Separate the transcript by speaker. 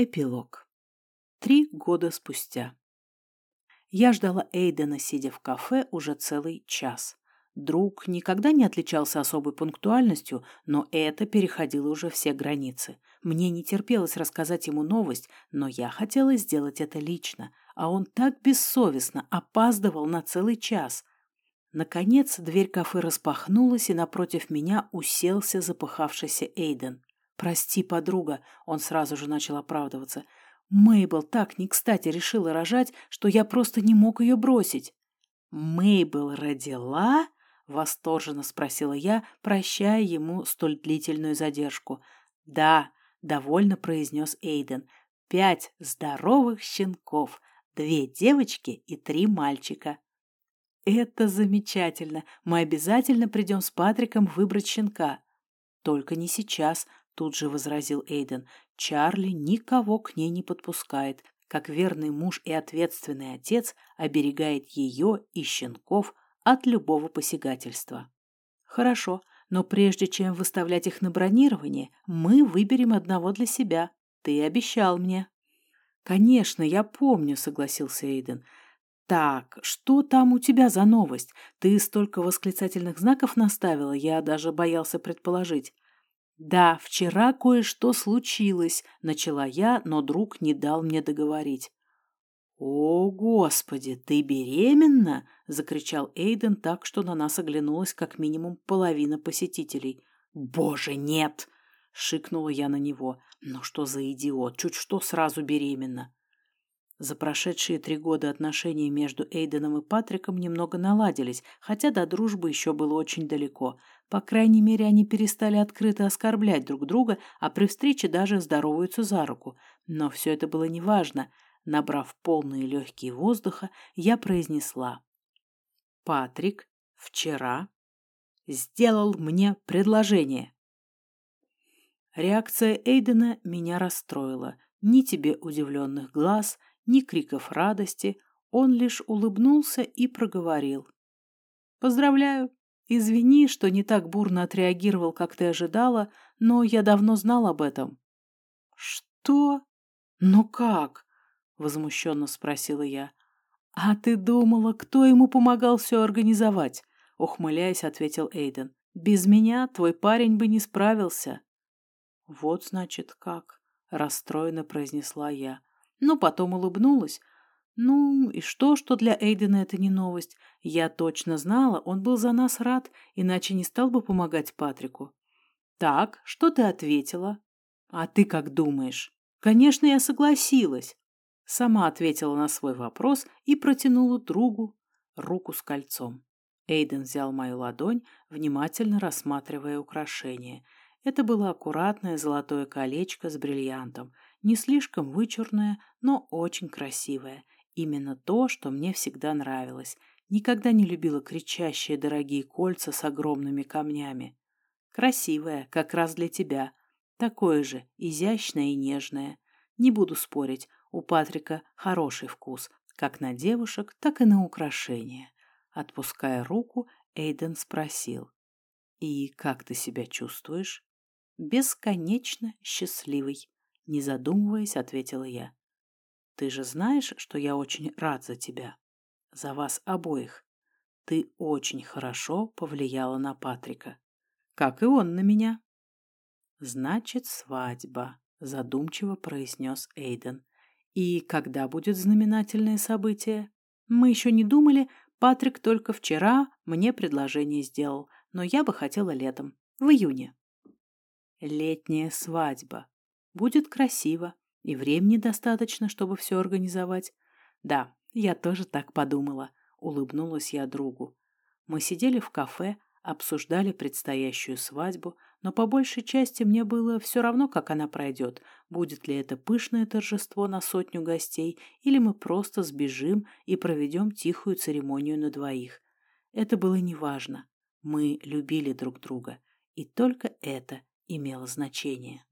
Speaker 1: Эпилог. Три года спустя. Я ждала Эйдена, сидя в кафе, уже целый час. Друг никогда не отличался особой пунктуальностью, но это переходило уже все границы. Мне не терпелось рассказать ему новость, но я хотела сделать это лично, а он так бессовестно опаздывал на целый час. Наконец дверь кафе распахнулась, и напротив меня уселся запыхавшийся Эйден. «Прости, подруга», — он сразу же начал оправдываться. «Мейбл так не кстати решила рожать, что я просто не мог ее бросить». «Мейбл родила?» — восторженно спросила я, прощая ему столь длительную задержку. «Да», — довольно произнес Эйден. «Пять здоровых щенков, две девочки и три мальчика». «Это замечательно. Мы обязательно придем с Патриком выбрать щенка». «Только не сейчас», Тут же возразил Эйден. Чарли никого к ней не подпускает, как верный муж и ответственный отец оберегает ее и щенков от любого посягательства. Хорошо, но прежде чем выставлять их на бронирование, мы выберем одного для себя. Ты обещал мне. Конечно, я помню, согласился Эйден. Так, что там у тебя за новость? Ты столько восклицательных знаков наставила, я даже боялся предположить. «Да, вчера кое-что случилось», — начала я, но друг не дал мне договорить. «О, Господи, ты беременна?» — закричал Эйден так, что на нас оглянулась как минимум половина посетителей. «Боже, нет!» — шикнула я на него. «Ну что за идиот? Чуть что сразу беременна!» За прошедшие три года отношения между Эйденом и Патриком немного наладились, хотя до дружбы еще было очень далеко. По крайней мере, они перестали открыто оскорблять друг друга, а при встрече даже здороваются за руку. Но все это было неважно. Набрав полные легкие воздуха, я произнесла. «Патрик вчера сделал мне предложение». Реакция Эйдена меня расстроила. Ни тебе удивленных глаз, ни криков радости, он лишь улыбнулся и проговорил. «Поздравляю! Извини, что не так бурно отреагировал, как ты ожидала, но я давно знал об этом». «Что? Ну как?» — возмущенно спросила я. «А ты думала, кто ему помогал все организовать?» — ухмыляясь, ответил Эйден. «Без меня твой парень бы не справился». «Вот, значит, как», — расстроенно произнесла я но потом улыбнулась. Ну, и что, что для Эйдена это не новость? Я точно знала, он был за нас рад, иначе не стал бы помогать Патрику. Так, что ты ответила? А ты как думаешь? Конечно, я согласилась. Сама ответила на свой вопрос и протянула другу руку с кольцом. Эйден взял мою ладонь, внимательно рассматривая украшение. Это было аккуратное золотое колечко с бриллиантом – не слишком вычурная, но очень красивая. Именно то, что мне всегда нравилось. Никогда не любила кричащие дорогие кольца с огромными камнями. Красивая, как раз для тебя. Такое же, изящное и нежное. Не буду спорить, у Патрика хороший вкус, как на девушек, так и на украшения. Отпуская руку, Эйден спросил. «И как ты себя чувствуешь?» «Бесконечно счастливый», не задумываясь, ответила я. Ты же знаешь, что я очень рад за тебя. За вас обоих. Ты очень хорошо повлияла на Патрика. Как и он на меня. Значит, свадьба, задумчиво произнес Эйден. И когда будет знаменательное событие? Мы еще не думали, Патрик только вчера мне предложение сделал, но я бы хотела летом, в июне. Летняя свадьба, Будет красиво, и времени достаточно, чтобы все организовать. Да, я тоже так подумала, улыбнулась я другу. Мы сидели в кафе, обсуждали предстоящую свадьбу, но по большей части мне было все равно, как она пройдет, будет ли это пышное торжество на сотню гостей, или мы просто сбежим и проведем тихую церемонию на двоих. Это было неважно. Мы любили друг друга, и только это имело значение.